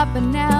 up and now